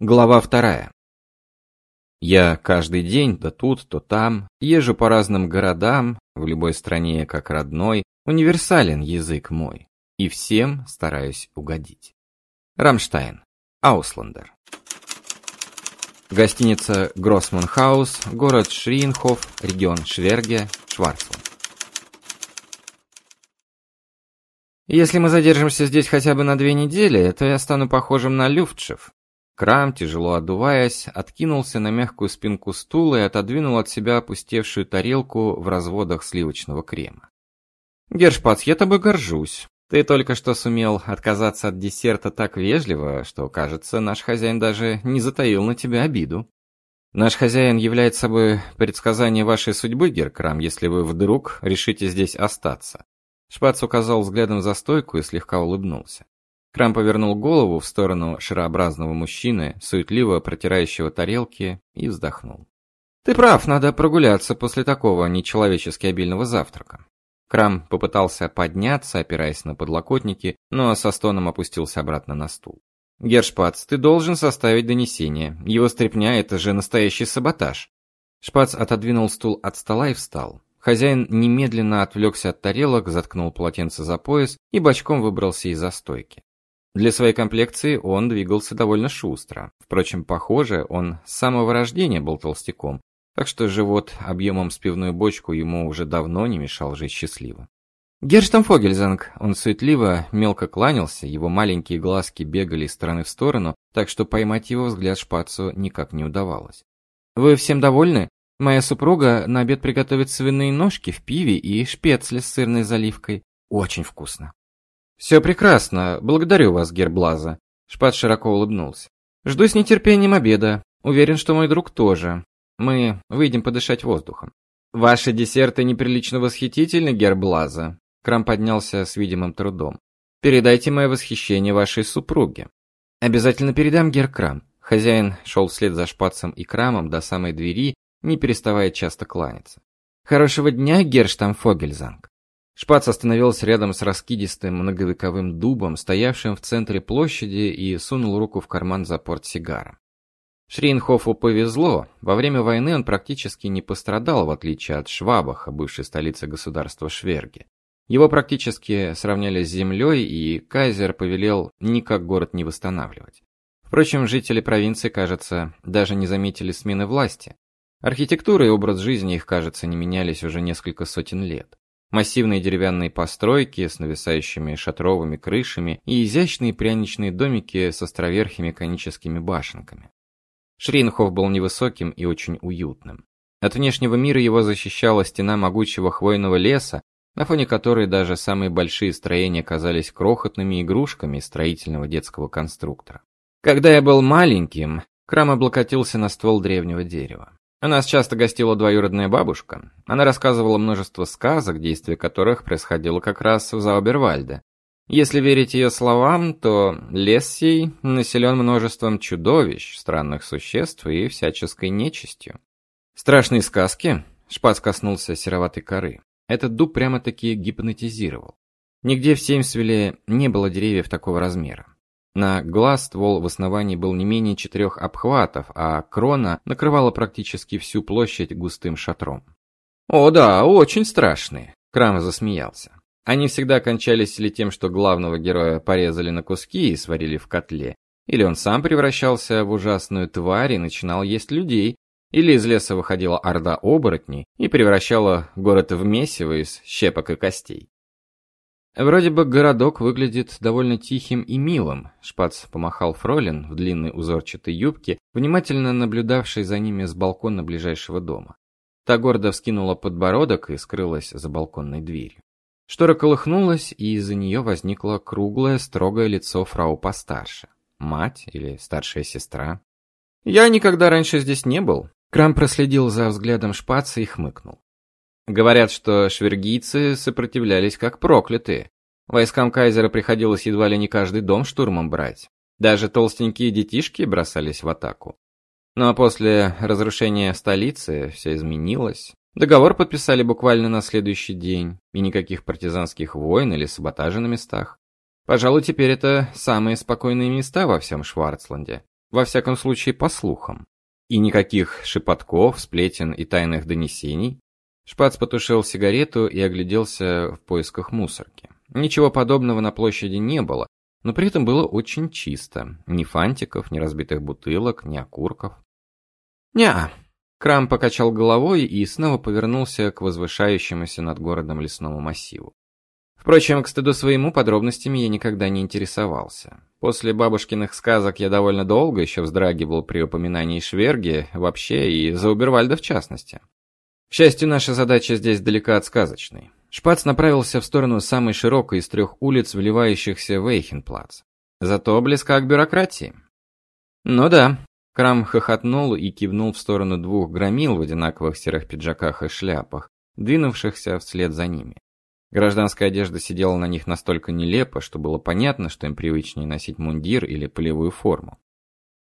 Глава вторая. Я каждый день то тут, то там, езжу по разным городам, в любой стране как родной, универсален язык мой, и всем стараюсь угодить. Рамштайн, Аусландер. Гостиница Гроссман Хаус, город Шриенхоф, регион Шверге, Шварцвальд. Если мы задержимся здесь хотя бы на две недели, то я стану похожим на Люфтшев, Крам, тяжело отдуваясь, откинулся на мягкую спинку стула и отодвинул от себя опустевшую тарелку в разводах сливочного крема. «Гершпац, я тобой горжусь. Ты только что сумел отказаться от десерта так вежливо, что, кажется, наш хозяин даже не затаил на тебя обиду. Наш хозяин является собой предсказание вашей судьбы, Геркрам, если вы вдруг решите здесь остаться». Шпац указал взглядом за стойку и слегка улыбнулся. Крам повернул голову в сторону шарообразного мужчины, суетливо протирающего тарелки, и вздохнул. «Ты прав, надо прогуляться после такого нечеловечески обильного завтрака». Крам попытался подняться, опираясь на подлокотники, но со стоном опустился обратно на стул. «Гершпац, ты должен составить донесение. Его стряпня — это же настоящий саботаж». Шпац отодвинул стул от стола и встал. Хозяин немедленно отвлекся от тарелок, заткнул полотенце за пояс и бочком выбрался из-за стойки. Для своей комплекции он двигался довольно шустро. Впрочем, похоже, он с самого рождения был толстяком, так что живот объемом с пивную бочку ему уже давно не мешал жить счастливо. Герштамфогельзанг, он суетливо, мелко кланялся, его маленькие глазки бегали из стороны в сторону, так что поймать его взгляд шпацу никак не удавалось. «Вы всем довольны? Моя супруга на обед приготовит свиные ножки в пиве и шпецли с сырной заливкой. Очень вкусно». «Все прекрасно. Благодарю вас, Герблаза». Шпат широко улыбнулся. «Жду с нетерпением обеда. Уверен, что мой друг тоже. Мы выйдем подышать воздухом». «Ваши десерты неприлично восхитительны, Герблаза». Крам поднялся с видимым трудом. «Передайте мое восхищение вашей супруге». «Обязательно передам, Геркрам». Хозяин шел вслед за Шпацем и Крамом до самой двери, не переставая часто кланяться. «Хорошего дня, Герштамфогельзанг». Шпац остановился рядом с раскидистым многовековым дубом, стоявшим в центре площади, и сунул руку в карман за портсигара. Шрейнхофу повезло. Во время войны он практически не пострадал, в отличие от Швабаха, бывшей столицы государства Шверги. Его практически сравняли с землей, и кайзер повелел никак город не восстанавливать. Впрочем, жители провинции, кажется, даже не заметили смены власти. Архитектура и образ жизни их, кажется, не менялись уже несколько сотен лет. Массивные деревянные постройки с нависающими шатровыми крышами и изящные пряничные домики с островерхими коническими башенками. Шринхоф был невысоким и очень уютным. От внешнего мира его защищала стена могучего хвойного леса, на фоне которой даже самые большие строения казались крохотными игрушками строительного детского конструктора. Когда я был маленьким, Крам облокотился на ствол древнего дерева. У нас часто гостила двоюродная бабушка. Она рассказывала множество сказок, действие которых происходило как раз в Заубервальде. Если верить ее словам, то лес сей населен множеством чудовищ, странных существ и всяческой нечистью. Страшные сказки? Шпац коснулся сероватой коры. Этот дуб прямо-таки гипнотизировал. Нигде в Сеймсвилле не было деревьев такого размера. На глаз ствол в основании был не менее четырех обхватов, а крона накрывала практически всю площадь густым шатром. «О да, очень страшные!» — Крам засмеялся. Они всегда кончались или тем, что главного героя порезали на куски и сварили в котле, или он сам превращался в ужасную тварь и начинал есть людей, или из леса выходила орда оборотней и превращала город в месиво из щепок и костей. Вроде бы городок выглядит довольно тихим и милым. Шпац помахал Фролин в длинной узорчатой юбке, внимательно наблюдавшей за ними с балкона ближайшего дома. Та гордо вскинула подбородок и скрылась за балконной дверью. Штора колыхнулась, и из-за нее возникло круглое, строгое лицо фрау постарше. Мать или старшая сестра? «Я никогда раньше здесь не был». Крам проследил за взглядом шпаца и хмыкнул. Говорят, что швергийцы сопротивлялись как проклятые. Войскам кайзера приходилось едва ли не каждый дом штурмом брать. Даже толстенькие детишки бросались в атаку. Ну а после разрушения столицы все изменилось. Договор подписали буквально на следующий день, и никаких партизанских войн или саботажа на местах. Пожалуй, теперь это самые спокойные места во всем Шварцланде. Во всяком случае, по слухам. И никаких шепотков, сплетен и тайных донесений. Шпац потушил сигарету и огляделся в поисках мусорки. Ничего подобного на площади не было, но при этом было очень чисто. Ни фантиков, ни разбитых бутылок, ни окурков. «Не-а», Крам покачал головой и снова повернулся к возвышающемуся над городом лесному массиву. Впрочем, к стыду своему подробностями я никогда не интересовался. После бабушкиных сказок я довольно долго еще вздрагивал при упоминании Шверги вообще и Заубервальда в частности. К счастью, наша задача здесь далека от сказочной. Шпац направился в сторону самой широкой из трех улиц, вливающихся в Эйхенплац. Зато близка к бюрократии. Ну да, Крам хохотнул и кивнул в сторону двух громил в одинаковых серых пиджаках и шляпах, двинувшихся вслед за ними. Гражданская одежда сидела на них настолько нелепо, что было понятно, что им привычнее носить мундир или полевую форму.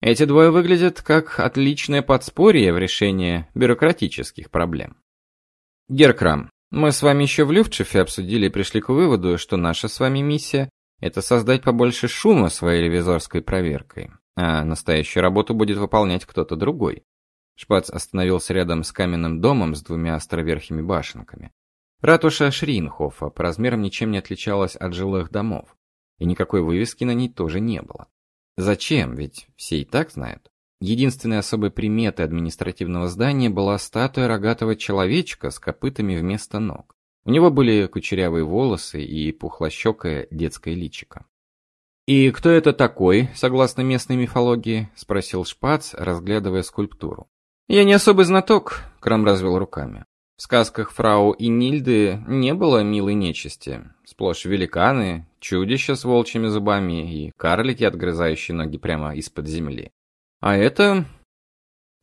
Эти двое выглядят как отличное подспорье в решении бюрократических проблем. Геркрам, мы с вами еще в Люфтшифе обсудили и пришли к выводу, что наша с вами миссия – это создать побольше шума своей ревизорской проверкой а настоящую работу будет выполнять кто-то другой. Шпац остановился рядом с каменным домом с двумя островерхими башенками. Ратуша Шринхофа по размерам ничем не отличалась от жилых домов, и никакой вывески на ней тоже не было. Зачем? Ведь все и так знают. Единственной особой приметой административного здания была статуя рогатого человечка с копытами вместо ног. У него были кучерявые волосы и пухлощекое детское личико. «И кто это такой, согласно местной мифологии?» – спросил Шпац, разглядывая скульптуру. «Я не особый знаток», – Крам развел руками. В сказках фрау и Нильды не было милой нечисти. Сплошь великаны, чудища с волчьими зубами и карлики, отгрызающие ноги прямо из-под земли. А это...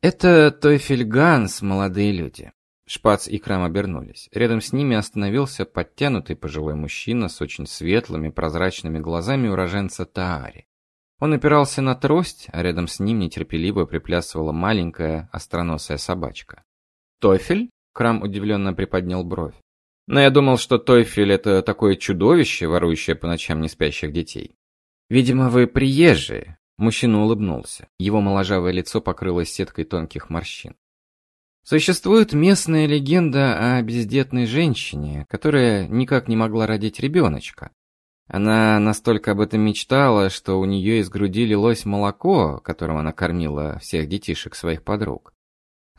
Это Тойфельганс, молодые люди. Шпац и Крам обернулись. Рядом с ними остановился подтянутый пожилой мужчина с очень светлыми прозрачными глазами уроженца Таари. Он опирался на трость, а рядом с ним нетерпеливо приплясывала маленькая остроносая собачка. «Тофель?» — Крам удивленно приподнял бровь. «Но я думал, что Тойфель — это такое чудовище, ворующее по ночам неспящих детей». «Видимо, вы приезжие», — мужчина улыбнулся. Его моложавое лицо покрылось сеткой тонких морщин. Существует местная легенда о бездетной женщине, которая никак не могла родить ребеночка. Она настолько об этом мечтала, что у нее из груди лилось молоко, которым она кормила всех детишек своих подруг.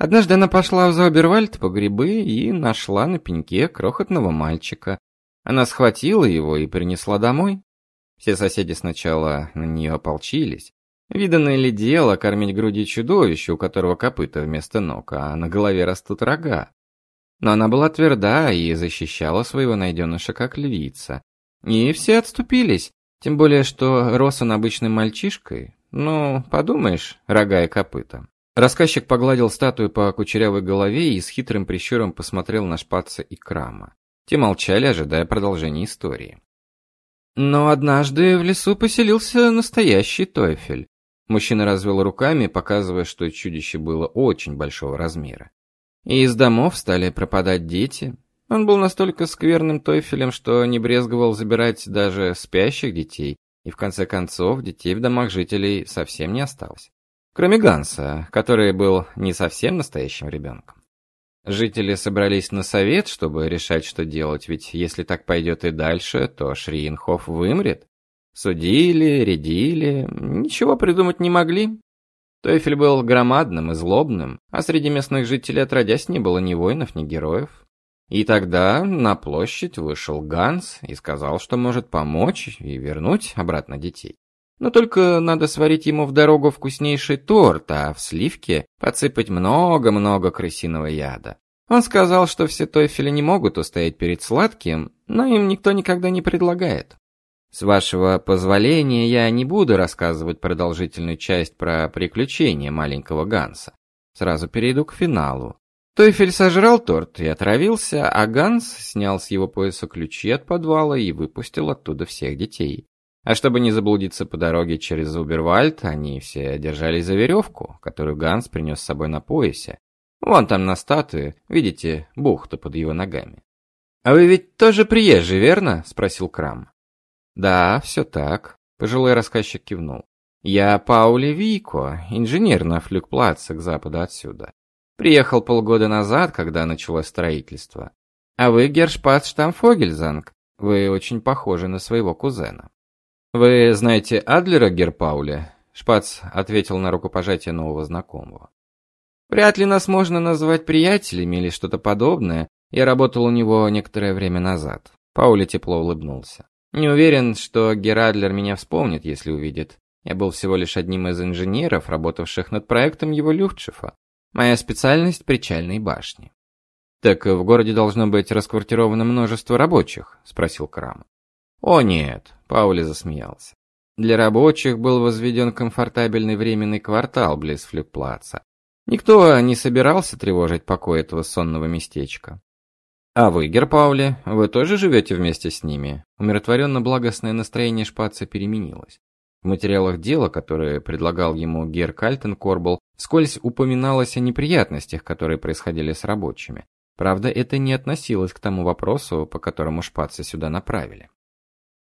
Однажды она пошла в Заубервальд по грибы и нашла на пеньке крохотного мальчика. Она схватила его и принесла домой. Все соседи сначала на нее ополчились, Виданное ли дело кормить груди чудовища, у которого копыта вместо ног, а на голове растут рога? Но она была тверда и защищала своего найденыша как львица. И все отступились, тем более, что рос он обычным мальчишкой. Ну, подумаешь, рога и копыта. Рассказчик погладил статую по кучерявой голове и с хитрым прищуром посмотрел на шпаца и крама. Те молчали, ожидая продолжения истории. Но однажды в лесу поселился настоящий Тойфель. Мужчина развел руками, показывая, что чудище было очень большого размера. И из домов стали пропадать дети. Он был настолько скверным тойфелем, что не брезговал забирать даже спящих детей, и в конце концов детей в домах жителей совсем не осталось. Кроме Ганса, который был не совсем настоящим ребенком. Жители собрались на совет, чтобы решать, что делать, ведь если так пойдет и дальше, то Шриенхоф вымрет. Судили, рядили, ничего придумать не могли. Тойфель был громадным и злобным, а среди местных жителей отродясь не было ни воинов, ни героев. И тогда на площадь вышел Ганс и сказал, что может помочь и вернуть обратно детей. Но только надо сварить ему в дорогу вкуснейший торт, а в сливке подсыпать много-много крысиного яда. Он сказал, что все тойфели не могут устоять перед сладким, но им никто никогда не предлагает. С вашего позволения я не буду рассказывать продолжительную часть про приключения маленького Ганса. Сразу перейду к финалу. Тойфель сожрал торт и отравился, а Ганс снял с его пояса ключи от подвала и выпустил оттуда всех детей. А чтобы не заблудиться по дороге через Зубервальд, они все держались за веревку, которую Ганс принес с собой на поясе. Вон там на статуе, видите, бухта под его ногами. «А вы ведь тоже приезжий, верно?» – спросил Крам. «Да, все так», — пожилой рассказчик кивнул. Я Паули Вико, инженер на флюгплаце к западу отсюда. Приехал полгода назад, когда началось строительство. А вы Гершпац Штамфогельзанг. Вы очень похожи на своего кузена. Вы знаете Адлера Герпауля? Шпац ответил на рукопожатие нового знакомого. Вряд ли нас можно назвать приятелями или что-то подобное. Я работал у него некоторое время назад. Паули тепло улыбнулся. Не уверен, что Герадлер меня вспомнит, если увидит. Я был всего лишь одним из инженеров, работавших над проектом его Люфтшифа. Моя специальность причальной башни. Так в городе должно быть расквартировано множество рабочих, спросил Крам. О нет, Паули засмеялся. Для рабочих был возведен комфортабельный временный квартал близ Флюгплаца. Никто не собирался тревожить покой этого сонного местечка. А вы, Герпаули, вы тоже живете вместе с ними? Умиротворенно благостное настроение Шпаца переменилось. В материалах дела, которые предлагал ему Гер Кальтенкорбл, вскользь упоминалось о неприятностях, которые происходили с рабочими. Правда, это не относилось к тому вопросу, по которому Шпаца сюда направили.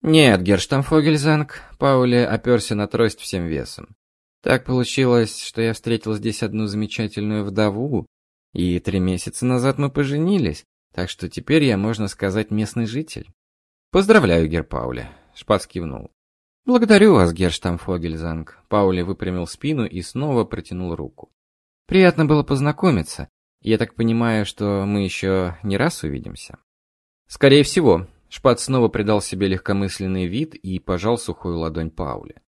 Нет, Герштамфогельзанг, Паули оперся на трость всем весом. Так получилось, что я встретил здесь одну замечательную вдову, и три месяца назад мы поженились, так что теперь я, можно сказать, местный житель. Поздравляю, Герпаули, Шпац кивнул. Благодарю вас, Герштамфогельзанг. Паули выпрямил спину и снова протянул руку. Приятно было познакомиться. Я так понимаю, что мы еще не раз увидимся. Скорее всего. Шпат снова придал себе легкомысленный вид и пожал сухую ладонь Паули.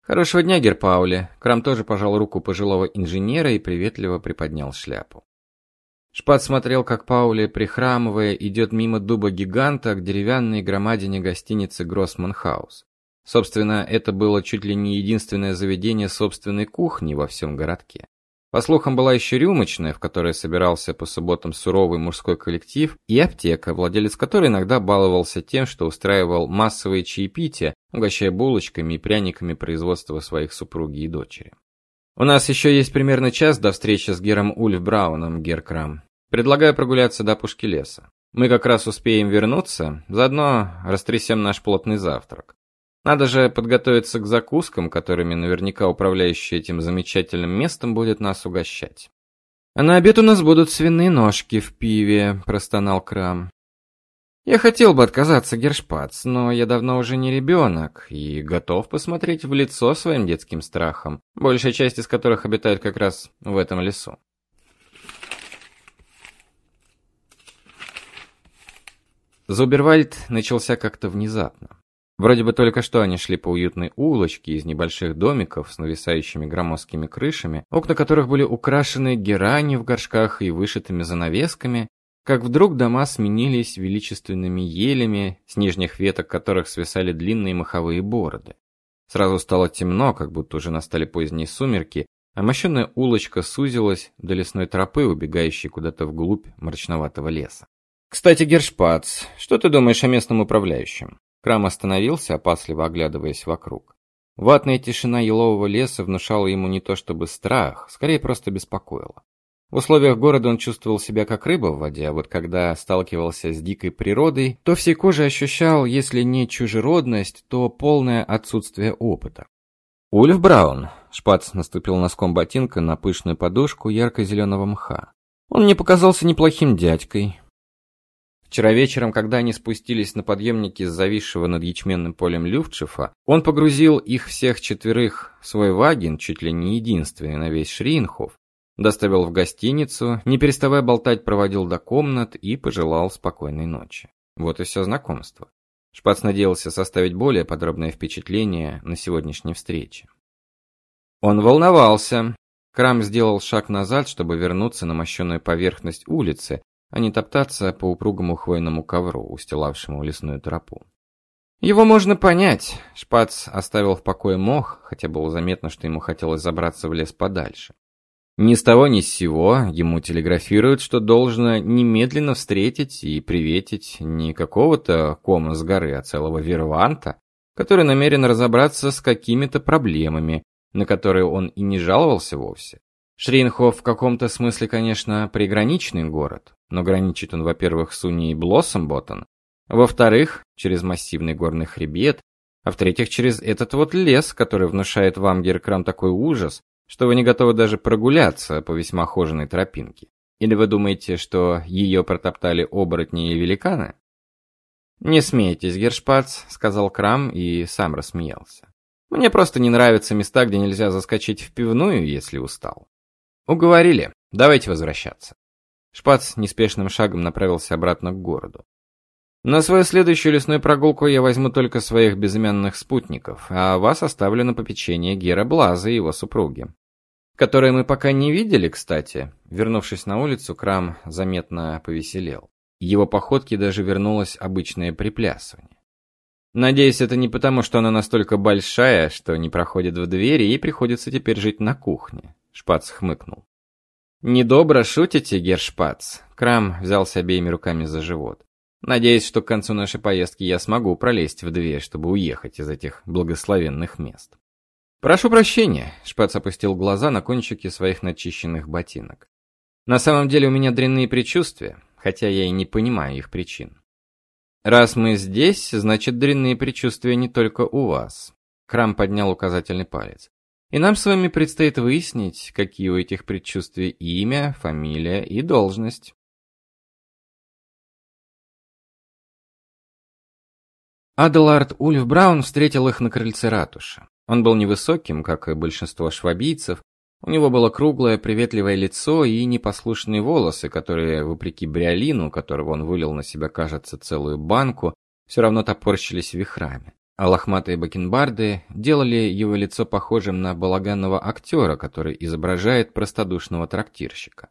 Хорошего дня, Гер Паули. Крам тоже пожал руку пожилого инженера и приветливо приподнял шляпу. Шпат смотрел, как Паули, прихрамывая, идет мимо дуба гиганта к деревянной громадине гостиницы Гроссманхаус. Собственно, это было чуть ли не единственное заведение собственной кухни во всем городке. По слухам, была еще рюмочная, в которой собирался по субботам суровый мужской коллектив, и аптека, владелец которой иногда баловался тем, что устраивал массовые чаепития, угощая булочками и пряниками производства своих супруги и дочери. У нас еще есть примерно час до встречи с Гером Ульф Брауном, Геркрам. Предлагаю прогуляться до пушки леса. Мы как раз успеем вернуться, заодно растрясем наш плотный завтрак. Надо же подготовиться к закускам, которыми наверняка управляющий этим замечательным местом будет нас угощать. А на обед у нас будут свиные ножки в пиве, простонал Крам. Я хотел бы отказаться, Гершпац, но я давно уже не ребенок и готов посмотреть в лицо своим детским страхам, большая часть из которых обитает как раз в этом лесу. Зубервальд начался как-то внезапно. Вроде бы только что они шли по уютной улочке из небольших домиков с нависающими громоздкими крышами, окна которых были украшены геранью в горшках и вышитыми занавесками, как вдруг дома сменились величественными елями, с нижних веток которых свисали длинные маховые бороды. Сразу стало темно, как будто уже настали поздние сумерки, а мощенная улочка сузилась до лесной тропы, убегающей куда-то вглубь мрачноватого леса. «Кстати, Гершпац, что ты думаешь о местном управляющем?» Крам остановился, опасливо оглядываясь вокруг. Ватная тишина елового леса внушала ему не то чтобы страх, скорее просто беспокоила. В условиях города он чувствовал себя как рыба в воде, а вот когда сталкивался с дикой природой, то всей кожей ощущал, если не чужеродность, то полное отсутствие опыта. Ульф Браун, Шпац наступил носком ботинка на пышную подушку ярко-зеленого мха. Он не показался неплохим дядькой, Вчера вечером, когда они спустились на подъемнике с зависшего над ячменным полем Люфтшифа, он погрузил их всех четверых в свой ваген, чуть ли не единственный на весь Шриенхоф, доставил в гостиницу, не переставая болтать, проводил до комнат и пожелал спокойной ночи. Вот и все знакомство. Шпац надеялся составить более подробное впечатление на сегодняшней встрече. Он волновался. Крам сделал шаг назад, чтобы вернуться на мощенную поверхность улицы, а не топтаться по упругому хвойному ковру, устилавшему лесную тропу. Его можно понять. Шпац оставил в покое мох, хотя было заметно, что ему хотелось забраться в лес подальше. Ни с того ни с сего ему телеграфируют, что должно немедленно встретить и приветить не какого-то кома с горы, а целого Верванта, который намерен разобраться с какими-то проблемами, на которые он и не жаловался вовсе. Шринхоф в каком-то смысле, конечно, приграничный город, но граничит он, во-первых, с Унией Блоссомботтон, во-вторых, через массивный горный хребет, А в-третьих, через этот вот лес, который внушает вам, Геркрам, такой ужас, что вы не готовы даже прогуляться по весьма хоженой тропинке. Или вы думаете, что ее протоптали оборотни и великаны? Не смейтесь, Гершпац, сказал Крам и сам рассмеялся. Мне просто не нравятся места, где нельзя заскочить в пивную, если устал. Уговорили. Давайте возвращаться. Шпац неспешным шагом направился обратно к городу. На свою следующую лесную прогулку я возьму только своих безымянных спутников, а вас оставлю на попечение Гера Блаза и его супруги. Которые мы пока не видели, кстати. Вернувшись на улицу, Крам заметно повеселел. Его походке даже вернулось обычное приплясывание. Надеюсь, это не потому, что она настолько большая, что не проходит в двери и приходится теперь жить на кухне. Шпац хмыкнул. Недобро шутите, Гершпац. Крам взялся обеими руками за живот. Надеюсь, что к концу нашей поездки я смогу пролезть в дверь, чтобы уехать из этих благословенных мест. Прошу прощения, Шпац опустил глаза на кончики своих начищенных ботинок. На самом деле у меня дрянные предчувствия, хотя я и не понимаю их причин. Раз мы здесь, значит, дрянные предчувствия не только у вас. Крам поднял указательный палец. И нам с вами предстоит выяснить, какие у этих предчувствий имя, фамилия и должность. Аделард Ульф Браун встретил их на крыльце ратуши. Он был невысоким, как и большинство швабийцев. У него было круглое, приветливое лицо и непослушные волосы, которые, вопреки бриолину, которого он вылил на себя, кажется, целую банку, все равно топорщились вихрами а лохматые бакенбарды делали его лицо похожим на балаганного актера, который изображает простодушного трактирщика.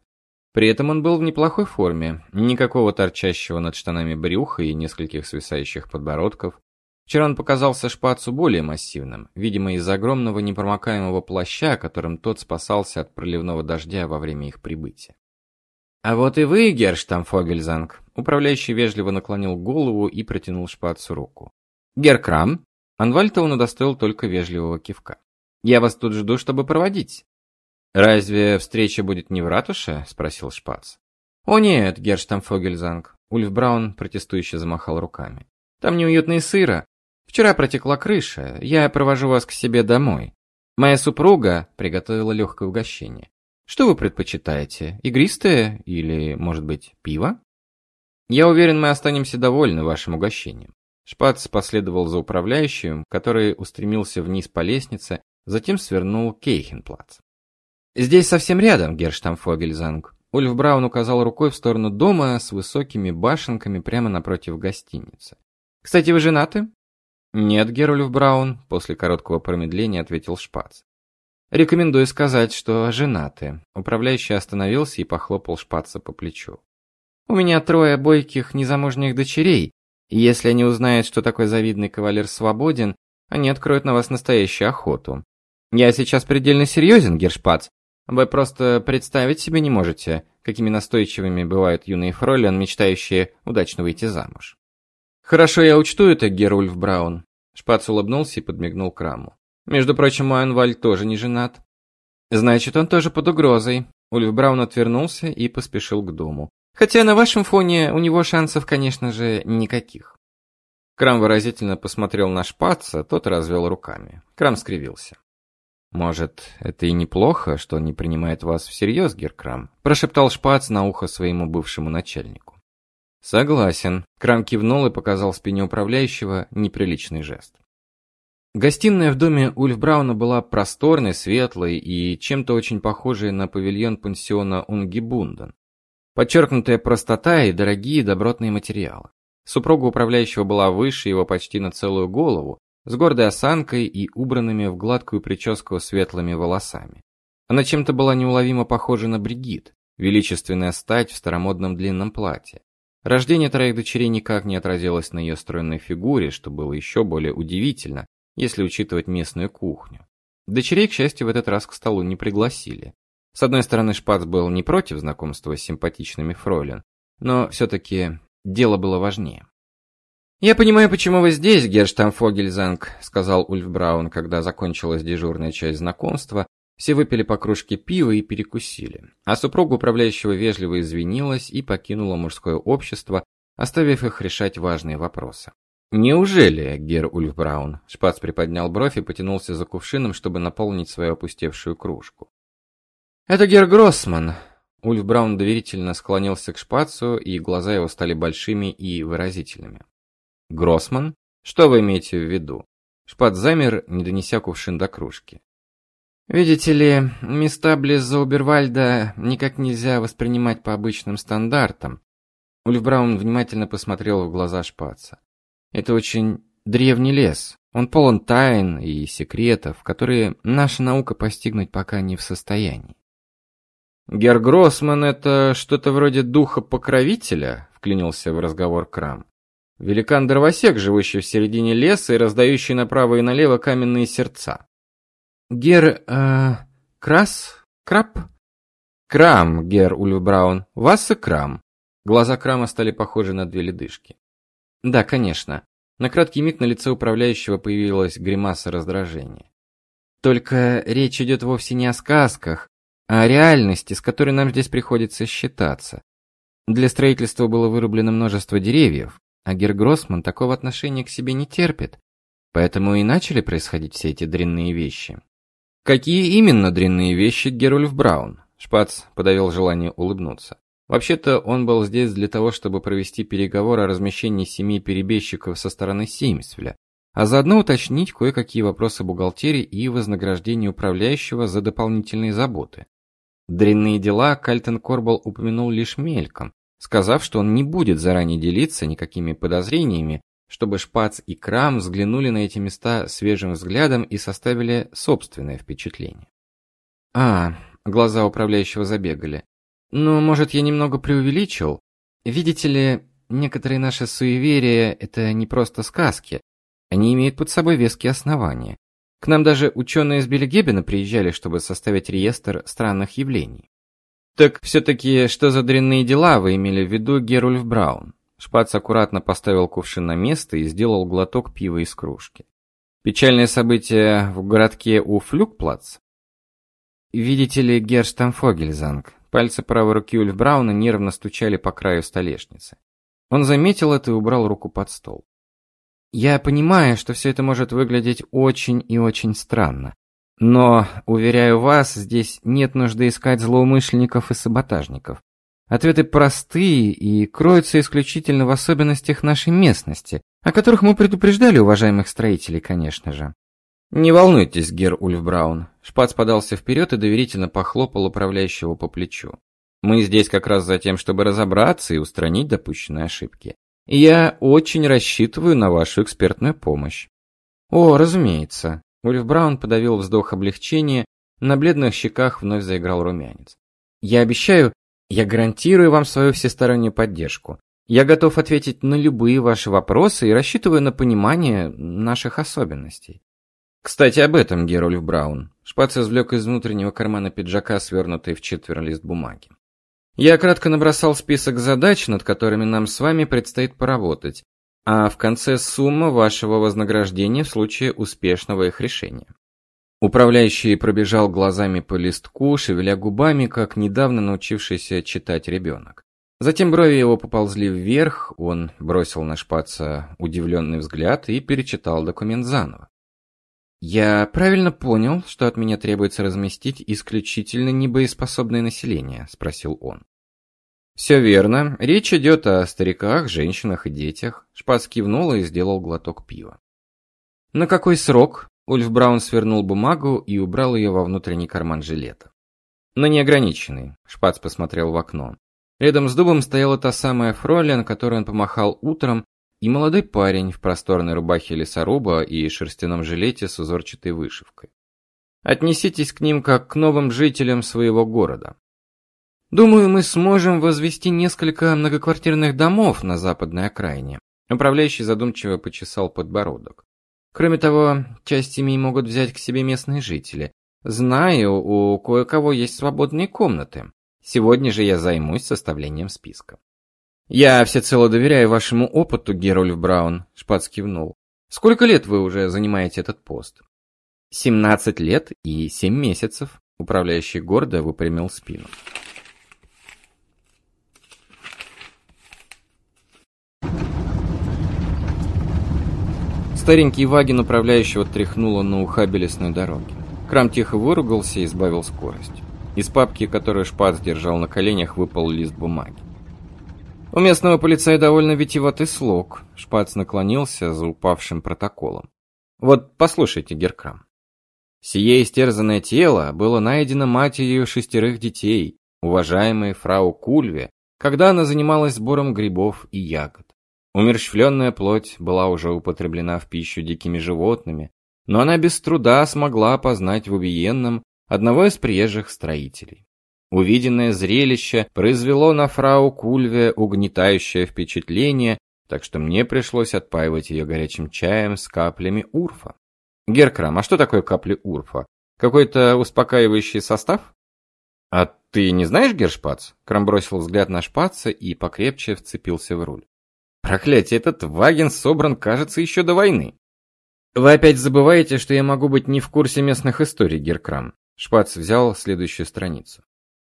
При этом он был в неплохой форме, никакого торчащего над штанами брюха и нескольких свисающих подбородков. Вчера он показался шпацу более массивным, видимо, из-за огромного непромокаемого плаща, которым тот спасался от проливного дождя во время их прибытия. А вот и вы, Герштамфогельзанг. Управляющий вежливо наклонил голову и протянул шпацу руку. Геркрам. Анвальта он удостоил только вежливого кивка. Я вас тут жду, чтобы проводить. Разве встреча будет не в ратуше? спросил Шпац. О нет, Герштамфогельзанг. Ульф Браун протестующе замахал руками. Там неуютно и сыро. Вчера протекла крыша. Я провожу вас к себе домой. Моя супруга приготовила легкое угощение. Что вы предпочитаете? Игристое или, может быть, пиво? Я уверен, мы останемся довольны вашим угощением. Шпац последовал за управляющим, который устремился вниз по лестнице, затем свернул Кейхенплац. Здесь совсем рядом, Герштамфогельзанг. Ульф Браун указал рукой в сторону дома с высокими башенками прямо напротив гостиницы. Кстати, вы женаты? Нет, Герульф Браун, после короткого промедления ответил Шпац. Рекомендую сказать, что женаты. Управляющий остановился и похлопал Шпаца по плечу. У меня трое бойких незамужних дочерей, если они узнают, что такой завидный кавалер свободен, они откроют на вас настоящую охоту. Я сейчас предельно серьезен, Гершпац. Вы просто представить себе не можете, какими настойчивыми бывают юные фройлен, мечтающие удачно выйти замуж. Хорошо, я учту это, Герульф Браун. Шпац улыбнулся и подмигнул Краму. Между прочим, Майенваль тоже не женат. Значит, он тоже под угрозой. Ульф Браун отвернулся и поспешил к дому. Хотя на вашем фоне у него шансов, конечно же, никаких. Крам выразительно посмотрел на Шпаца, тот развел руками. Крам скривился. Может, это и неплохо, что он не принимает вас всерьез, Геркрам, прошептал Шпац на ухо своему бывшему начальнику. Согласен. Крам кивнул и показал спине управляющего неприличный жест. Гостиная в доме Ульф Брауна была просторной, светлой и чем-то очень похожей на павильон пансиона Унгибунден. Подчеркнутая простота и дорогие добротные материалы. Супруга управляющего была выше его почти на целую голову, с гордой осанкой и убранными в гладкую прическу светлыми волосами. Она чем-то была неуловимо похожа на Бригит, величественная стать в старомодном длинном платье. Рождение троих дочерей никак не отразилось на ее стройной фигуре, что было еще более удивительно, если учитывать местную кухню. Дочерей, к счастью, в этот раз к столу не пригласили. С одной стороны, Шпац был не против знакомства с симпатичными фройлен, но все-таки дело было важнее. «Я понимаю, почему вы здесь, Герштамфогельзанг», — сказал Ульф Браун, когда закончилась дежурная часть знакомства. Все выпили по кружке пива и перекусили. А супруга управляющего вежливо извинилась и покинула мужское общество, оставив их решать важные вопросы. Неужели, Гер Ульфбраун? Шпац приподнял бровь и потянулся за кувшином, чтобы наполнить свою опустевшую кружку. Это Гер Гроссман. Ульфбраун доверительно склонился к Шпацу, и глаза его стали большими и выразительными. Гроссман? Что вы имеете в виду? Шпац замер, не донеся кувшин до кружки. Видите ли, места близ Заубервальда никак нельзя воспринимать по обычным стандартам. Ульф Браун внимательно посмотрел в глаза Шпаца. Это очень древний лес. Он полон тайн и секретов, которые наша наука постигнуть пока не в состоянии. Гер Гроссман это что-то вроде духа покровителя, вклинился в разговор Крам. Великан-дровосек, живущий в середине леса и раздающий направо и налево каменные сердца. Гер... Э, Крас? Краб? Крам, Гер Ульфбраун. Вас и Крам. Глаза Крама стали похожи на две ледышки. Да, конечно. На краткий миг на лице управляющего появилась гримаса раздражения. Только речь идет вовсе не о сказках, а реальности, с которой нам здесь приходится считаться. Для строительства было вырублено множество деревьев, а Гер Гроссман такого отношения к себе не терпит. Поэтому и начали происходить все эти дрянные вещи. Какие именно дрянные вещи Герульф Браун? Шпац подавил желание улыбнуться. Вообще-то он был здесь для того, чтобы провести переговоры о размещении семи перебежчиков со стороны Сеймсвеля, а заодно уточнить кое-какие вопросы бухгалтерии и вознаграждения управляющего за дополнительные заботы. Дрянные дела Кальтен Корбал упомянул лишь мельком, сказав, что он не будет заранее делиться никакими подозрениями чтобы Шпац и Крам взглянули на эти места свежим взглядом и составили собственное впечатление. А, глаза управляющего забегали. Ну, может, я немного преувеличил? Видите ли, некоторые наши суеверия это не просто сказки. Они имеют под собой веские основания. К нам даже ученые из Бельгебена приезжали, чтобы составить реестр странных явлений. Так все таки что за дрянные дела вы имели в виду, Герульф Браун? Шпац аккуратно поставил кувшин на место и сделал глоток пива из кружки. Печальное событие в городке у Флюгплац. Видите ли, Герштамфогельзанг, пальцы правой руки Ульфбрауна нервно стучали по краю столешницы. Он заметил это и убрал руку под стол. Я понимаю, что все это может выглядеть очень и очень странно. Но, уверяю вас, здесь нет нужды искать злоумышленников и саботажников. Ответы простые и кроются исключительно в особенностях нашей местности, о которых мы предупреждали уважаемых строителей, конечно же. Не волнуйтесь, гер Ульфбраун. Шпац подался вперед и доверительно похлопал управляющего по плечу. Мы здесь как раз за тем, чтобы разобраться и устранить допущенные ошибки. Я очень рассчитываю на вашу экспертную помощь. О, разумеется. Ульф Браун подавил вздох облегчения, на бледных щеках вновь заиграл румянец. Я обещаю я гарантирую вам свою всестороннюю поддержку. Я готов ответить на любые ваши вопросы и рассчитываю на понимание наших особенностей. Кстати, об этом, Герольф Браун. Шпац извлек из внутреннего кармана пиджака свернутый в четверо лист бумаги. Я кратко набросал список задач, над которыми нам с вами предстоит поработать, а в конце сумма вашего вознаграждения в случае успешного их решения. Управляющий пробежал глазами по листку, шевеля губами, как недавно научившийся читать ребенок. Затем брови его поползли вверх, он бросил на шпаца удивленный взгляд и перечитал документ заново. Я правильно понял, что от меня требуется разместить исключительно небоеспособное население, спросил он. «Все верно. Речь идет о стариках, женщинах и детях. Шпац кивнул и сделал глоток пива. На какой срок? Ульф Браун свернул бумагу и убрал ее во внутренний карман жилета. Но неограниченный. Шпац посмотрел в окно. Рядом с дубом стояла та самая фройлен, которой он помахал утром, и молодой парень в просторной рубахе лесоруба и шерстяном жилете с узорчатой вышивкой. Отнеситесь к ним как к новым жителям своего города. Думаю, мы сможем возвести несколько многоквартирных домов на западной окраине. Управляющий задумчиво почесал подбородок. Кроме того, часть семей могут взять к себе местные жители. Знаю, у кое-кого есть свободные комнаты. Сегодня же я займусь составлением списка. Я всецело доверяю вашему опыту, Герольф Браун, Шпац кивнул. Сколько лет вы уже занимаете этот пост? Семнадцать лет и семь месяцев, управляющий гордо выпрямил спину. Старенький вагин управляющего тряхнуло на ухабе дороги. Крам тихо выругался и сбавил скорость. Из папки, которую Шпац держал на коленях, выпал лист бумаги. У местного полицая довольно витиеватый слог. Шпац наклонился за упавшим протоколом. Вот послушайте, Геркрам. Сие истерзанное тело было найдено матерью шестерых детей, уважаемой фрау Кульве, когда она занималась сбором грибов и ягод. Умерщвленная плоть была уже употреблена в пищу дикими животными, но она без труда смогла опознать в убиенном одного из приезжих строителей. Увиденное зрелище произвело на фрау Кульве угнетающее впечатление, так что мне пришлось отпаивать ее горячим чаем с каплями урфа. Геркрам, а что такое капли урфа? Какой-то успокаивающий состав? А ты не знаешь, Гершпац? Крам бросил взгляд на шпаца и покрепче вцепился в руль. Проклятие, этот ваген собран, кажется, еще до войны. Вы опять забываете, что я могу быть не в курсе местных историй, Геркрам. Шпац взял следующую страницу.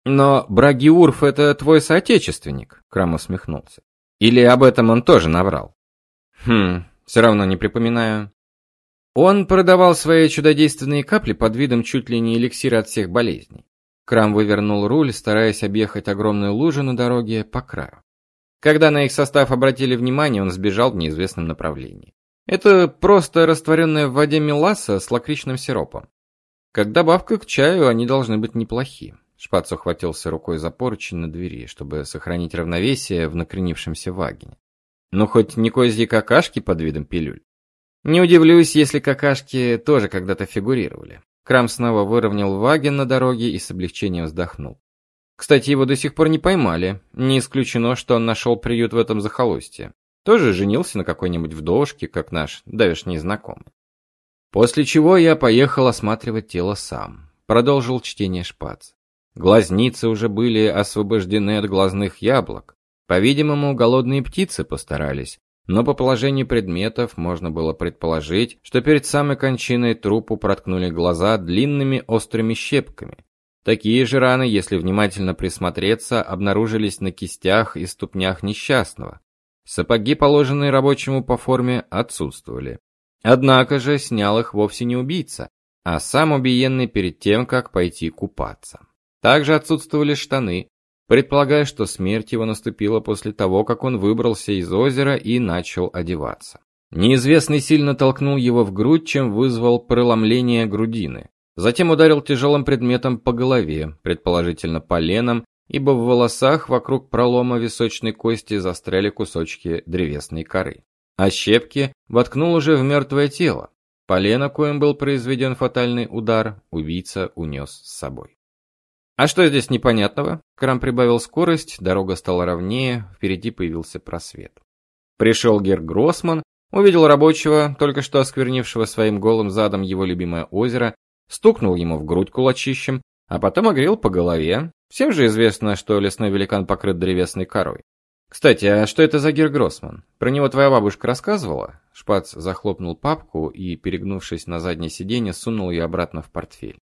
Но Брагиурф это твой соотечественник, Крам усмехнулся. Или об этом он тоже наврал? Хм, все равно не припоминаю. Он продавал свои чудодейственные капли под видом чуть ли не эликсира от всех болезней. Крам вывернул руль, стараясь объехать огромную лужу на дороге по краю. Когда на их состав обратили внимание, он сбежал в неизвестном направлении. Это просто растворенная в воде меласса с лакричным сиропом. Как добавка к чаю они должны быть неплохи. Шпац ухватился рукой за поручень на двери, чтобы сохранить равновесие в накренившемся вагине. Ну, хоть не козьи какашки под видом пилюль. Не удивлюсь, если какашки тоже когда-то фигурировали. Крам снова выровнял ваген на дороге и с облегчением вздохнул. Кстати, его до сих пор не поймали. Не исключено, что он нашел приют в этом захолустье. Тоже женился на какой-нибудь вдовушке, как наш давешний знакомый. После чего я поехал осматривать тело сам. Продолжил чтение шпац. Глазницы уже были освобождены от глазных яблок. По-видимому, голодные птицы постарались, но по положению предметов можно было предположить, что перед самой кончиной трупу проткнули глаза длинными острыми щепками. Такие же раны, если внимательно присмотреться, обнаружились на кистях и ступнях несчастного. Сапоги, положенные рабочему по форме, отсутствовали. Однако же снял их вовсе не убийца, а сам убиенный перед тем, как пойти купаться. Также отсутствовали штаны, предполагая, что смерть его наступила после того, как он выбрался из озера и начал одеваться. Неизвестный сильно толкнул его в грудь, чем вызвал преломление грудины. Затем ударил тяжелым предметом по голове, предположительно поленом, ибо в волосах вокруг пролома височной кости застряли кусочки древесной коры. А щепки воткнул уже в мертвое тело. Полено, коим был произведен фатальный удар, убийца унес с собой. А что здесь непонятного? Крам прибавил скорость, дорога стала ровнее, впереди появился просвет. Пришел Гер Гроссман, увидел рабочего, только что осквернившего своим голым задом его любимое озеро, стукнул ему в грудь кулачищем, а потом огрел по голове. Всем же известно, что лесной великан покрыт древесной корой. Кстати, а что это за Гер Гроссман? Про него твоя бабушка рассказывала? Шпац захлопнул папку и, перегнувшись на заднее сиденье, сунул ее обратно в портфель.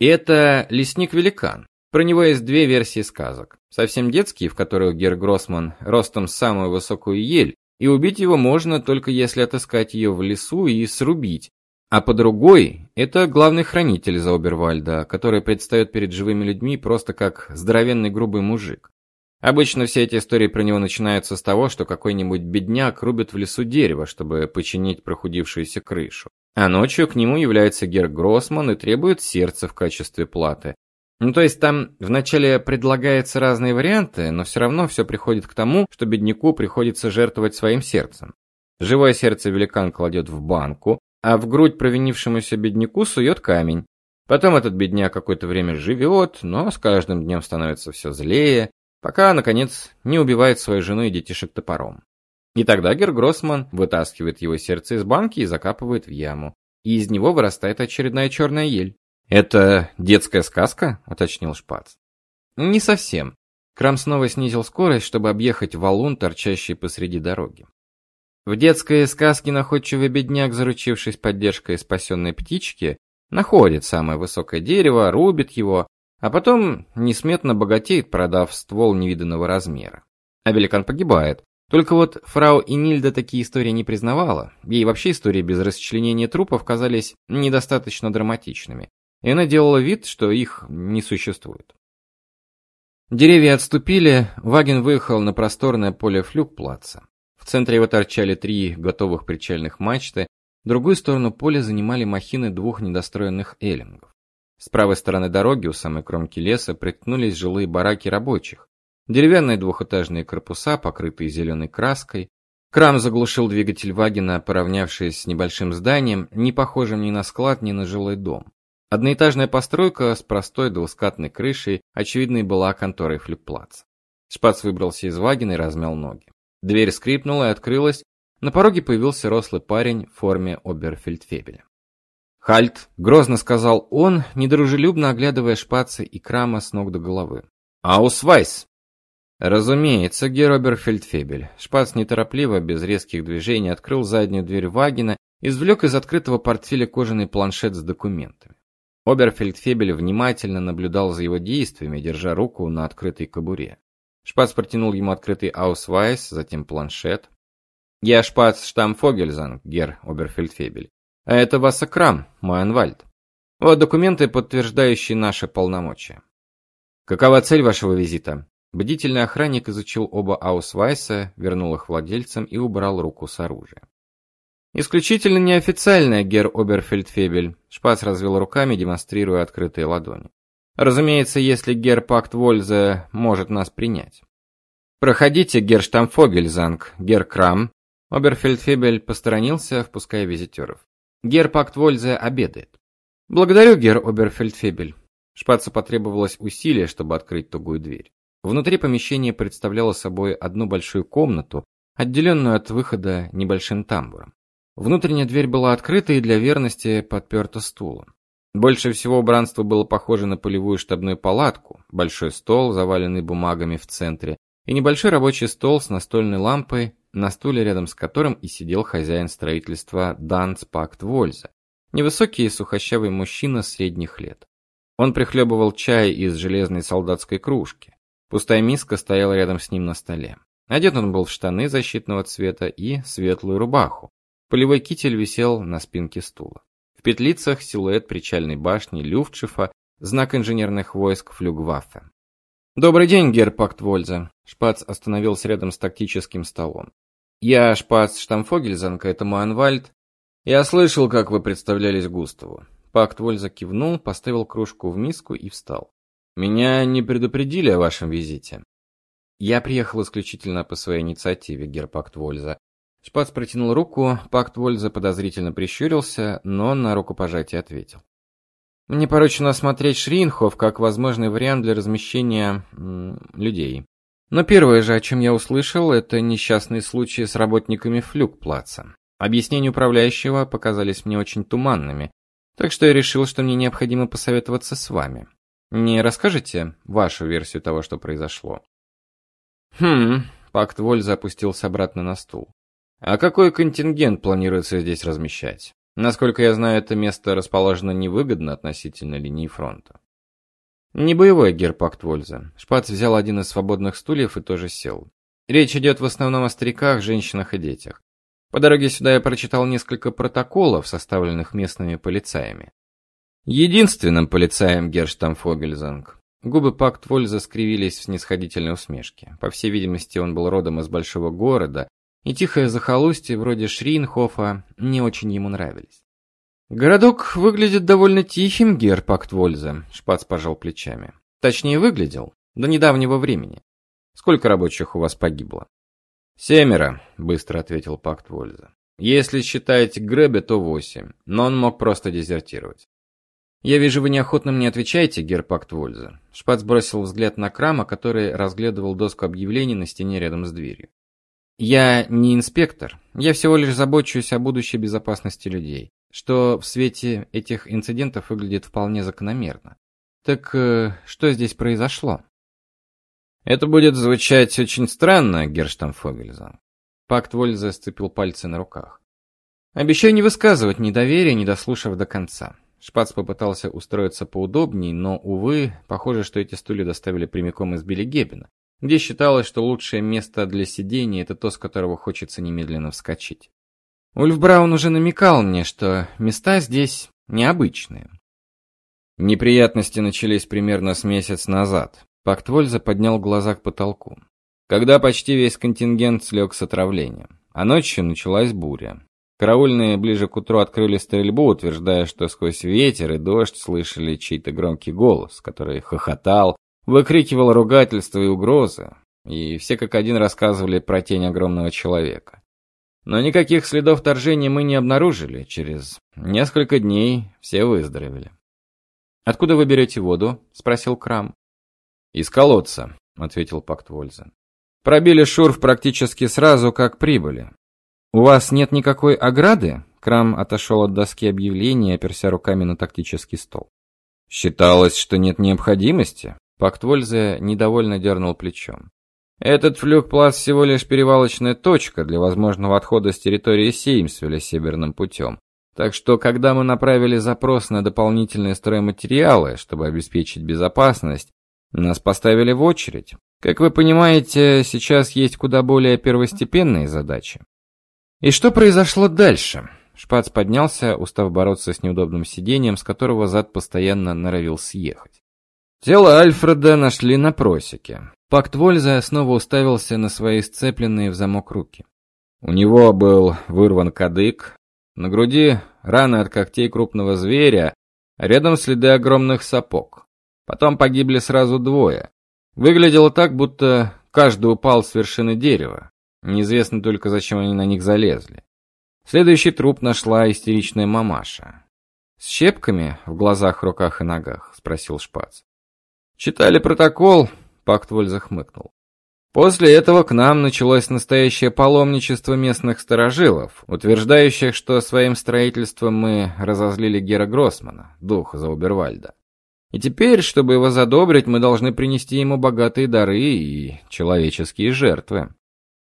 Это лесник-великан. Про него есть две версии сказок. Совсем детские, в которых Гер Гроссман ростом самую высокую ель, и убить его можно только если отыскать ее в лесу и срубить. А по другой, это главный хранитель Заубервальда, который предстает перед живыми людьми просто как здоровенный грубый мужик. Обычно все эти истории про него начинаются с того, что какой-нибудь бедняк рубит в лесу дерево, чтобы починить прохудившуюся крышу. А ночью к нему является Герр Гроссман и требует сердце в качестве платы. Ну, то есть там вначале предлагаются разные варианты, но все равно все приходит к тому, что бедняку приходится жертвовать своим сердцем. Живое сердце великан кладет в банку, а в грудь провинившемуся бедняку сует камень. Потом этот бедняк какое-то время живет, но с каждым днем становится все злее, пока, наконец, не убивает свою жену и детишек топором. И тогда Гер Гроссман вытаскивает его сердце из банки и закапывает в яму. И из него вырастает очередная черная ель. «Это детская сказка?» – уточнил Шпац. «Не совсем». Крам снова снизил скорость, чтобы объехать валун, торчащий посреди дороги. В детской сказке находчивый бедняк, заручившись поддержкой спасенной птички, находит самое высокое дерево, рубит его, а потом несметно богатеет, продав ствол невиданного размера. А великан погибает, Только вот фрау Инильда такие истории не признавала. Ей вообще истории без расчленения трупов казались недостаточно драматичными. И она делала вид, что их не существует. Деревья отступили, Ваген выехал на просторное поле флюгплаца. В центре его торчали три готовых причальных мачты, другую сторону поля занимали махины двух недостроенных эллингов. С правой стороны дороги, у самой кромки леса, приткнулись жилые бараки рабочих. Деревянные двухэтажные корпуса, покрытые зеленой краской. Крам заглушил двигатель Вагина, поравнявшись с небольшим зданием, не похожим ни на склад, ни на жилой дом. Одноэтажная постройка с простой двускатной крышей, очевидно, была конторой флюгплаца. Шпац выбрался из вагена и размял ноги. Дверь скрипнула и открылась. На пороге появился рослый парень в форме оберфельдфебеля. «Halt!» — грозно сказал он, недружелюбно оглядывая Шпаца и Крама с ног до головы. «Аусвайс!» Разумеется, герр оберфельдфебель. Шпац неторопливо, без резких движений, открыл заднюю дверь вагена, извлек из открытого портфеля кожаный планшет с документами. Оберфельдфебель внимательно наблюдал за его действиями, держа руку на открытой кобуре. Шпац протянул ему открытый аусвайс, затем планшет. «Я Шпац Штамфогельзанг, герр оберфельдфебель. А это Васса Крам, мой Anwalt. Вот документы, подтверждающие наши полномочия. Какова цель вашего визита?» Бдительный охранник изучил оба аусвайса, вернул их владельцам и убрал руку с оружия. Исключительно неофициальная, герр оберфельдфебель. Шпац развел руками, демонстрируя открытые ладони. Разумеется, если гер Пакт Вользе может нас принять. Проходите, гер Штамфогельзанг, гер Крам. Оберфельдфебель посторонился, впуская визитеров. Гер Пакт Вользе обедает. Благодарю, гер Оберфельдфебель. Шпацу потребовалось усилие, чтобы открыть тугую дверь. Внутри помещение представляло собой одну большую комнату, отделенную от выхода небольшим тамбуром. Внутренняя дверь была открыта и для верности подперта стулом. Больше всего убранство было похоже на полевую штабную палатку, большой стол, заваленный бумагами в центре, и небольшой рабочий стол с настольной лампой, на стуле рядом с которым и сидел хозяин строительства Данц Пакт Вольза, невысокий и сухощавый мужчина средних лет. Он прихлебывал чай из железной солдатской кружки. Пустая миска стояла рядом с ним на столе. Одет он был в штаны защитного цвета и светлую рубаху, Полевой китель висел на спинке стула. В петлицах силуэт причальной башни Люфтшифа, знак инженерных войск Флюгваффе. «Добрый день, герр Пактвользе!» Шпац остановился рядом с тактическим столом. «Я Шпац Штамфогельзанка, это мой Анвальд. Я слышал, как вы представлялись Густаву». Пактвольза кивнул, поставил кружку в миску и встал. «Меня не предупредили о вашем визите». «Я приехал исключительно по своей инициативе, герр Пактвольза. Шпац протянул руку, Пакт Вольза подозрительно прищурился, но на рукопожатие ответил. Мне поручено осмотреть Шринхов как возможный вариант для размещения людей. Но первое же, о чем я услышал, это несчастные случаи с работниками флюгплаца. Объяснения управляющего показались мне очень туманными, так что я решил, что мне необходимо посоветоваться с вами. Не расскажете вашу версию того, что произошло? Хм, Пакт Вольза опустился обратно на стул. А какой контингент планируется здесь размещать? Насколько я знаю, это место расположено невыгодно относительно линии фронта. Не боевой герпакт Вольза. Шпац взял один из свободных стульев и тоже сел. Речь идет в основном о стариках, женщинах и детях. По дороге сюда я прочитал несколько протоколов, составленных местными полицаями. Единственным полицаем Герштамфогельзанг. Губы Пакт Вольза скривились в снисходительной усмешке. По всей видимости, он был родом из большого города и тихое захолустье вроде Шринхофа не очень ему нравились. Городок выглядит довольно тихим, Гер Пактвользе, Шпац пожал плечами. Точнее, выглядел до недавнего времени. Сколько рабочих у вас погибло? Семеро, быстро ответил Пактвользе. Если считаете Гребе, то восемь, но он мог просто дезертировать. Я вижу, вы неохотно мне отвечаете, Гер Пактвользе. Шпац бросил взгляд на Крама, который разглядывал доску объявлений на стене рядом с дверью. Я не инспектор. Я всего лишь забочусь о будущей безопасности людей, что в свете этих инцидентов выглядит вполне закономерно. Так э, что здесь произошло? Это будет звучать очень странно, Герштамфогельза. Пакт Вользе сцепил пальцы на руках. Обещаю не высказывать недоверия, не дослушав до конца. Шпац попытался устроиться поудобнее, но увы, похоже, что эти стулья доставили прямиком из Билегебена. где считалось, что лучшее место для сидения – это то, с которого хочется немедленно вскочить. Ульф Браун уже намекал мне, что места здесь необычные. Неприятности начались примерно с месяц назад. Пактвольза поднял глаза к потолку. Когда почти весь контингент слег с отравлением. А ночью началась буря. Караульные ближе к утру открыли стрельбу, утверждая, что сквозь ветер и дождь слышали чей-то громкий голос, который хохотал, выкрикивал ругательства и угрозы, и все как один рассказывали про тень огромного человека. Но никаких следов вторжения мы не обнаружили. Через несколько дней все выздоровели. «Откуда вы берете воду?» — спросил Крам. «Из колодца», — ответил Пактвользен. «Пробили шурф практически сразу, как прибыли. У вас нет никакой ограды?» Крам отошел от доски объявлений, оперся руками на тактический стол. «Считалось, что нет необходимости». Пактвользе недовольно дернул плечом. Этот флюгплац всего лишь перевалочная точка для возможного отхода с территории Сеймсвеля северным путем. Так что, когда мы направили запрос на дополнительные стройматериалы, чтобы обеспечить безопасность, нас поставили в очередь. Как вы понимаете, сейчас есть куда более первостепенные задачи. И что произошло дальше? Шпац поднялся, устав бороться с неудобным сиденьем, с которого зад постоянно норовил съехать. Тело Альфреда нашли на просеке. Пакт Вольза снова уставился на свои сцепленные в замок руки. У него был вырван кадык, на груди раны от когтей крупного зверя, а рядом следы огромных сапог. Потом погибли сразу двое. Выглядело так, будто каждый упал с вершины дерева. Неизвестно только, зачем они на них залезли. Следующий труп нашла истеричная мамаша. «С щепками в глазах, руках и ногах?» — спросил Шпац. «Читали протокол, Пактволь захмыкнул. После этого к нам началось настоящее паломничество местных старожилов, утверждающих, что своим строительством мы разозлили Гера Гроссмана, духа Заубервальда. И теперь, чтобы его задобрить, мы должны принести ему богатые дары и человеческие жертвы.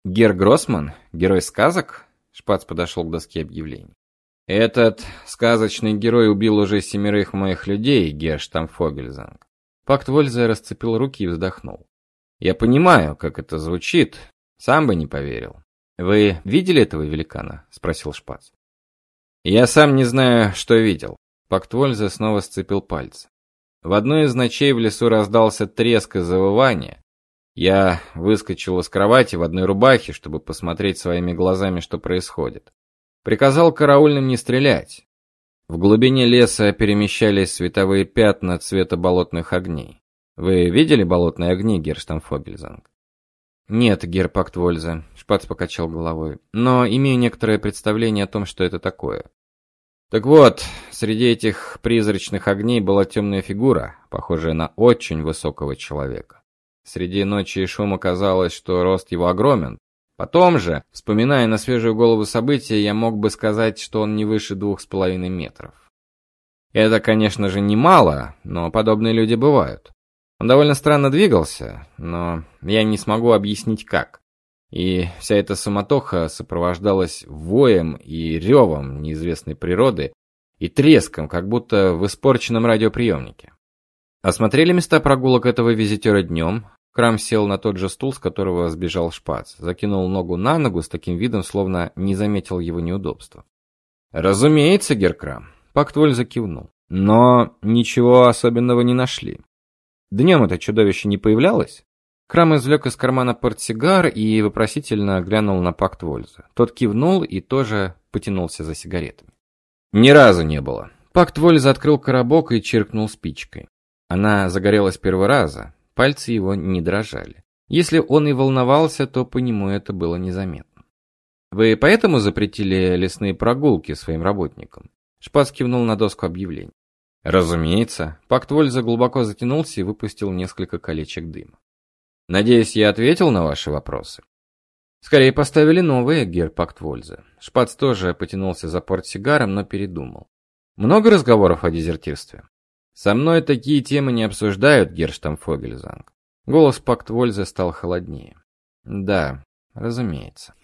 Гер Гроссман, герой сказок? Шпац подошел к доске объявлений. Этот сказочный герой убил уже семерых моих людей, Гер Штамфогельзанг. Пакт Вользе расцепил руки и вздохнул. «Я понимаю, как это звучит. Сам бы не поверил. Вы видели этого великана?» — спросил Шпац. «Я сам не знаю, что видел». Пакт Вользе снова сцепил пальцы. В одной из ночей в лесу раздался треск и завывание. Я выскочил из кровати в одной рубахе, чтобы посмотреть своими глазами, что происходит. Приказал караульным не стрелять. В глубине леса перемещались световые пятна цвета болотных огней. Вы видели болотные огни, Герштамфогельзанг? Нет, Герпактвользе, Шпац покачал головой, но имею некоторое представление о том, что это такое. Так вот, среди этих призрачных огней была темная фигура, похожая на очень высокого человека. Среди ночи и шума казалось, что рост его огромен, Потом же, вспоминая на свежую голову события, я мог бы сказать, что он не выше двух с половиной метров. Это, конечно же, немало, но подобные люди бывают. Он довольно странно двигался, но я не смогу объяснить как. И вся эта суматоха сопровождалась воем и ревом неизвестной природы и треском, как будто в испорченном радиоприемнике. Осмотрели места прогулок этого визитера днем, Крам сел на тот же стул, с которого сбежал шпац, закинул ногу на ногу с таким видом, словно не заметил его неудобства. «Разумеется, Геркрам», — Пактволь закивнул. «Но ничего особенного не нашли. Днем это чудовище не появлялось?» Крам извлек из кармана портсигар и вопросительно глянул на Пакт Вольза. Тот кивнул и тоже потянулся за сигаретами. «Ни разу не было». Пакт Вольза открыл коробок и чиркнул спичкой. Она загорелась первого раза, Пальцы его не дрожали. Если он и волновался, то по нему это было незаметно. «Вы поэтому запретили лесные прогулки своим работникам?» Шпац кивнул на доску объявлений. «Разумеется». Пакт Вольза глубоко затянулся и выпустил несколько колечек дыма. «Надеюсь, я ответил на ваши вопросы?» «Скорее поставили новые, Гер Пакт Вольза». Шпац тоже потянулся за портсигаром, но передумал. «Много разговоров о дезертирстве?» Со мной такие темы не обсуждают, Герштамфогельзанг. Голос Пакт Вольза стал холоднее. Да, разумеется.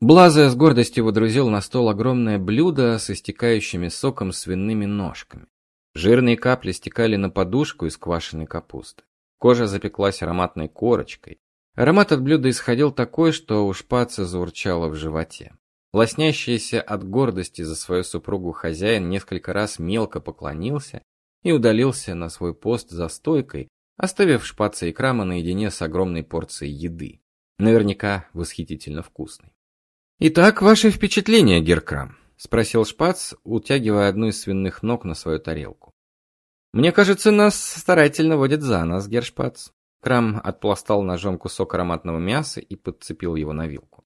Блаза с гордостью водрузил на стол огромное блюдо с истекающими соком свиными ножками. Жирные капли стекали на подушку из квашеной капусты. Кожа запеклась ароматной корочкой. Аромат от блюда исходил такой, что у шпаца заурчало в животе. Лоснящийся от гордости за свою супругу хозяин несколько раз мелко поклонился и удалился на свой пост за стойкой, оставив шпаца и крама наедине с огромной порцией еды. Наверняка восхитительно вкусной. «Итак, ваши впечатления, Геркрам?» – спросил шпац, утягивая одну из свиных ног на свою тарелку. «Мне кажется, нас старательно водят за нас, Гершпац». Крам отпластал ножом кусок ароматного мяса и подцепил его на вилку.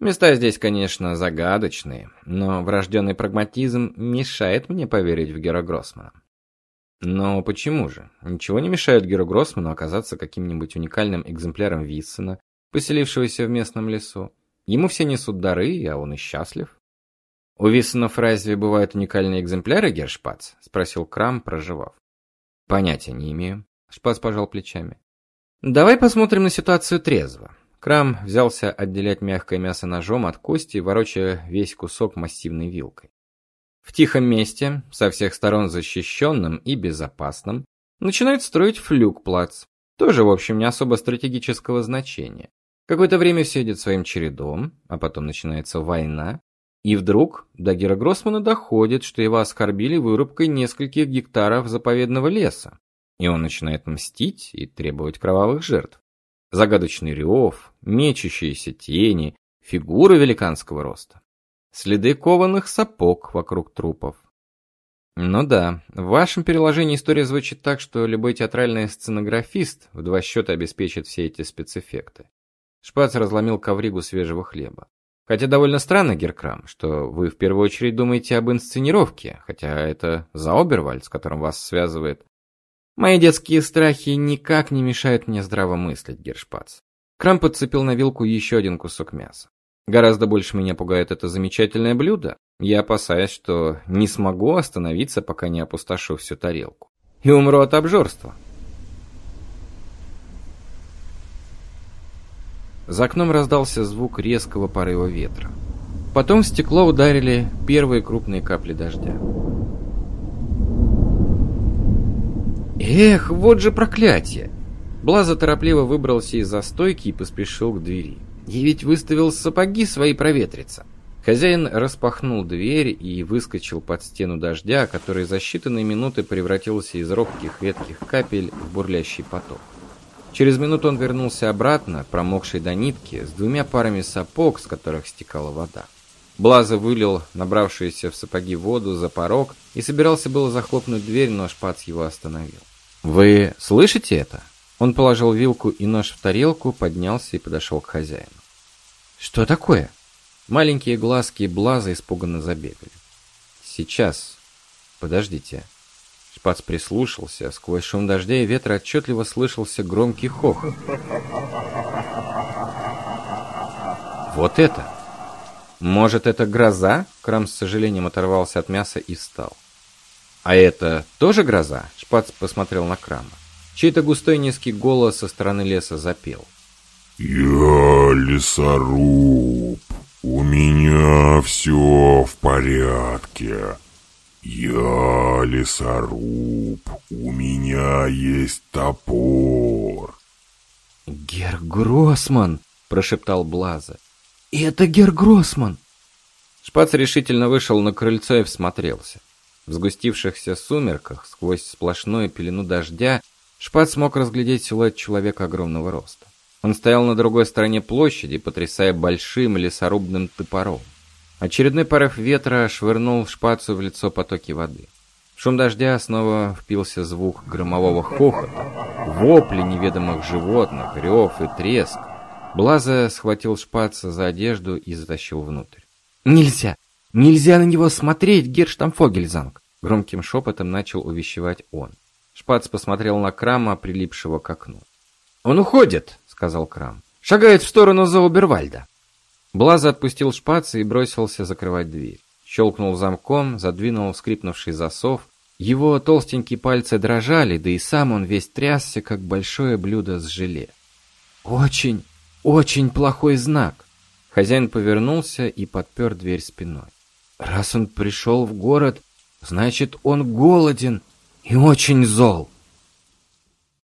Места здесь, конечно, загадочные, но врожденный прагматизм мешает мне поверить в Гера Гроссмана. Но почему же? Ничего не мешает Геру Гроссману оказаться каким-нибудь уникальным экземпляром Виссена, поселившегося в местном лесу. Ему все несут дары, а он и счастлив. «У Виссенов разве бывают уникальные экземпляры, Гершпац?» — спросил Крам, проживав. «Понятия не имею», — Шпац пожал плечами. «Давай посмотрим на ситуацию трезво». Крам взялся отделять мягкое мясо ножом от кости, ворочая весь кусок массивной вилкой. В тихом месте, со всех сторон защищенным и безопасным, начинают строить флюгплац, тоже, в общем, не особо стратегического значения. Какое-то время все идет своим чередом, а потом начинается война, и вдруг до Гера Гроссмана доходит, что его оскорбили вырубкой нескольких гектаров заповедного леса, и он начинает мстить и требовать кровавых жертв. Загадочный рев, мечущиеся тени, фигуры великанского роста. Следы кованых сапог вокруг трупов. Ну да, в вашем переложении история звучит так, что любой театральный сценографист в два счета обеспечит все эти спецэффекты. Шпац разломил ковригу свежего хлеба. Хотя довольно странно, Геркрам, что вы в первую очередь думаете об инсценировке, хотя это Заобервальд, с которым вас связывает. Мои детские страхи никак не мешают мне здраво мыслить, Гершпац. Крам подцепил на вилку еще один кусок мяса. Гораздо больше меня пугает это замечательное блюдо. Я опасаюсь, что не смогу остановиться, пока не опустошу всю тарелку. И умру от обжорства. За окном раздался звук резкого порыва ветра. Потом в стекло ударили первые крупные капли дождя. Эх, вот же проклятие! Блаза торопливо выбрался из застойки и поспешил к двери. Я ведь выставил сапоги свои проветриться. Хозяин распахнул дверь и выскочил под стену дождя, который за считанные минуты превратился из робких редких капель в бурлящий поток. Через минуту он вернулся обратно, промокший до нитки, с двумя парами сапог, с которых стекала вода. Блаза вылил набравшуюся в сапоги воду за порог и собирался было захлопнуть дверь, но шпац его остановил. «Вы слышите это?» Он положил вилку и нож в тарелку, поднялся и подошел к хозяину. «Что такое?» Маленькие глазки Блаза испуганно забегали. «Сейчас. Подождите». Шпац прислушался. Сквозь шум дождя и ветра отчетливо слышался громкий хохот. «Вот это! Может, это гроза?» Крам с сожалением оторвался от мяса и встал. «А это тоже гроза?» Шпац посмотрел на Крама. Чей-то густой низкий голос со стороны леса запел. «Я лесоруб, у меня все в порядке. Я лесоруб, у меня есть топор». «Гер Гроссман!» – прошептал Блаза. «Это Гер Гроссман!» Шпац решительно вышел на крыльцо и всмотрелся. В сгустившихся сумерках, сквозь сплошную пелену дождя, Шпат смог разглядеть силуэт человека огромного роста. Он стоял на другой стороне площади, потрясая большим лесорубным топором. Очередной порыв ветра швырнул шпацу в лицо потоки воды. Шум дождя снова впился звук громового хохота, вопли неведомых животных, рев и треск. Блаза схватил шпаца за одежду и затащил внутрь. «Нельзя! Нельзя на него смотреть, Герштамфогельзанг!» Громким шепотом начал увещевать он. Шпац посмотрел на Крама, прилипшего к окну. «Он уходит», — сказал Крам. «Шагает в сторону Заубервальда». Блаза отпустил Шпаца и бросился закрывать дверь. Щелкнул замком, задвинул скрипнувший засов. Его толстенькие пальцы дрожали, да и сам он весь трясся, как большое блюдо с желе. «Очень, очень плохой знак!» Хозяин повернулся и подпер дверь спиной. «Раз он пришел в город, значит, он голоден и очень зол.